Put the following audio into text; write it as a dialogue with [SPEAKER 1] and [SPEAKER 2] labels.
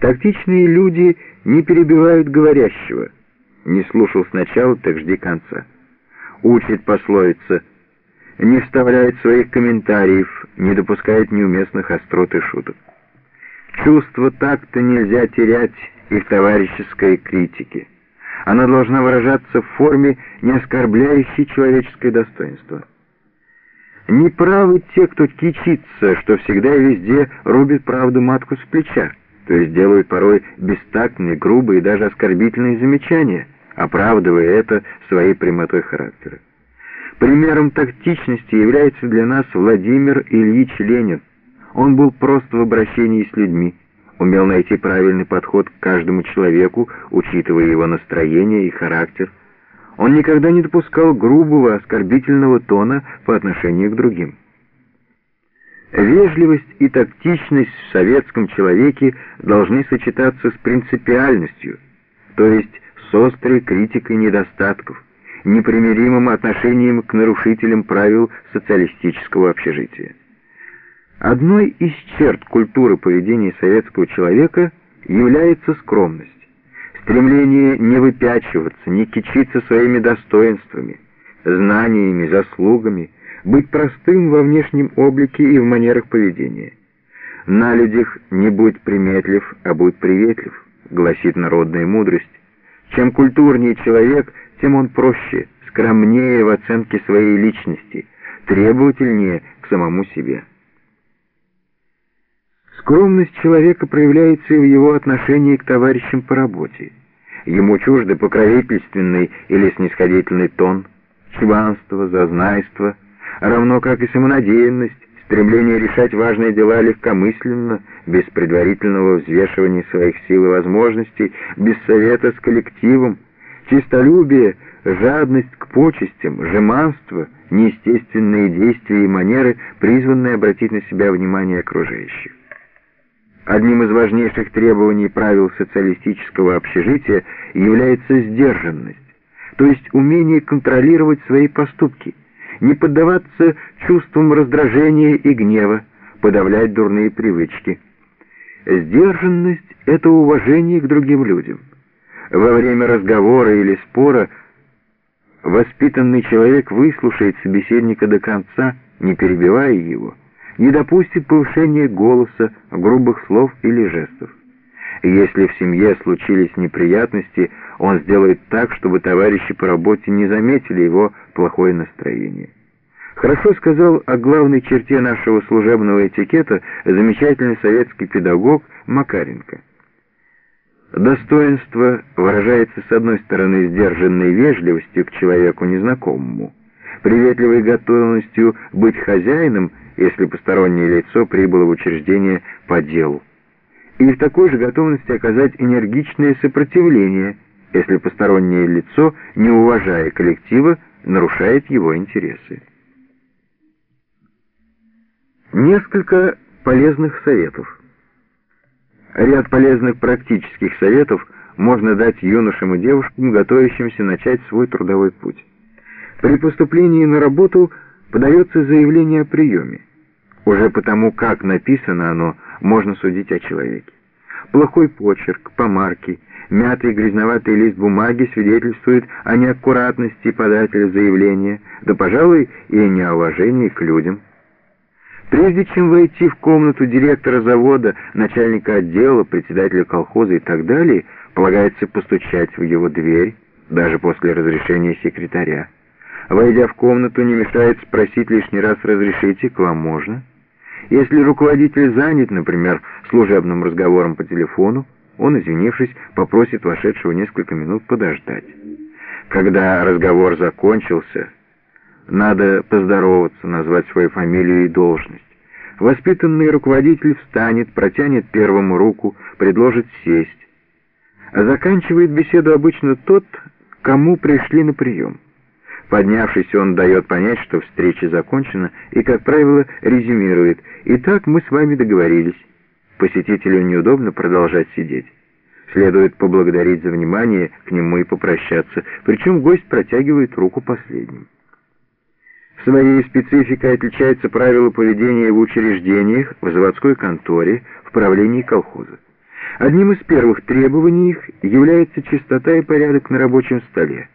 [SPEAKER 1] Тактичные люди не перебивают говорящего. Не слушал сначала, так жди конца. Учит пословица, не вставляет своих комментариев, не допускает неуместных острот и шуток. Чувство так-то нельзя терять и в товарищеской критике. Она должна выражаться в форме, не оскорбляющей человеческое достоинство. Неправы те, кто кичится, что всегда и везде рубит правду матку с плеча, то есть делают порой бестактные, грубые и даже оскорбительные замечания, оправдывая это своей прямотой характера. Примером тактичности является для нас Владимир Ильич Ленин. Он был прост в обращении с людьми, умел найти правильный подход к каждому человеку, учитывая его настроение и характер. Он никогда не допускал грубого, оскорбительного тона по отношению к другим. Вежливость и тактичность в советском человеке должны сочетаться с принципиальностью, то есть с острой критикой недостатков, непримиримым отношением к нарушителям правил социалистического общежития. Одной из черт культуры поведения советского человека является скромность, стремление не выпячиваться, не кичиться своими достоинствами, знаниями, заслугами, быть простым во внешнем облике и в манерах поведения. На людях не будь приметлив, а будь приветлив, гласит народная мудрость. Чем культурнее человек, тем он проще, скромнее в оценке своей личности, требовательнее к самому себе. Скромность человека проявляется и в его отношении к товарищам по работе. Ему чужды покровительственный или снисходительный тон, чванство, зазнайство, равно как и самонадеянность, стремление решать важные дела легкомысленно, без предварительного взвешивания своих сил и возможностей, без совета с коллективом, чистолюбие, жадность к почестям, жеманство, неестественные действия и манеры, призванные обратить на себя внимание окружающих. Одним из важнейших требований правил социалистического общежития является сдержанность, то есть умение контролировать свои поступки, не поддаваться чувствам раздражения и гнева, подавлять дурные привычки. Сдержанность — это уважение к другим людям. Во время разговора или спора воспитанный человек выслушает собеседника до конца, не перебивая его, не допустит повышения голоса, грубых слов или жестов. Если в семье случились неприятности, он сделает так, чтобы товарищи по работе не заметили его плохое настроение. Хорошо сказал о главной черте нашего служебного этикета замечательный советский педагог Макаренко. Достоинство выражается с одной стороны сдержанной вежливостью к человеку незнакомому, приветливой готовностью быть хозяином если постороннее лицо прибыло в учреждение по делу. И в такой же готовности оказать энергичное сопротивление, если постороннее лицо, не уважая коллектива, нарушает его интересы. Несколько полезных советов. Ряд полезных практических советов можно дать юношам и девушкам, готовящимся начать свой трудовой путь. При поступлении на работу подается заявление о приеме. Уже потому, как написано оно, можно судить о человеке. Плохой почерк, помарки, мятый грязноватый лист бумаги свидетельствуют о неаккуратности подателя заявления, да, пожалуй, и о неуважении к людям. Прежде чем войти в комнату директора завода, начальника отдела, председателя колхоза и так далее, полагается постучать в его дверь, даже после разрешения секретаря. Войдя в комнату, не мешает спросить лишний раз «разрешите, к вам можно?». Если руководитель занят, например, служебным разговором по телефону, он, извинившись, попросит вошедшего несколько минут подождать. Когда разговор закончился, надо поздороваться, назвать свою фамилию и должность. Воспитанный руководитель встанет, протянет первому руку, предложит сесть. А заканчивает беседу обычно тот, кому пришли на прием. Поднявшись, он дает понять, что встреча закончена, и, как правило, резюмирует «Итак, мы с вами договорились». Посетителю неудобно продолжать сидеть. Следует поблагодарить за внимание к нему и попрощаться, причем гость протягивает руку последним. Своей спецификой отличаются правила поведения в учреждениях, в заводской конторе, в правлении колхоза. Одним из первых требований их является чистота и порядок на рабочем столе.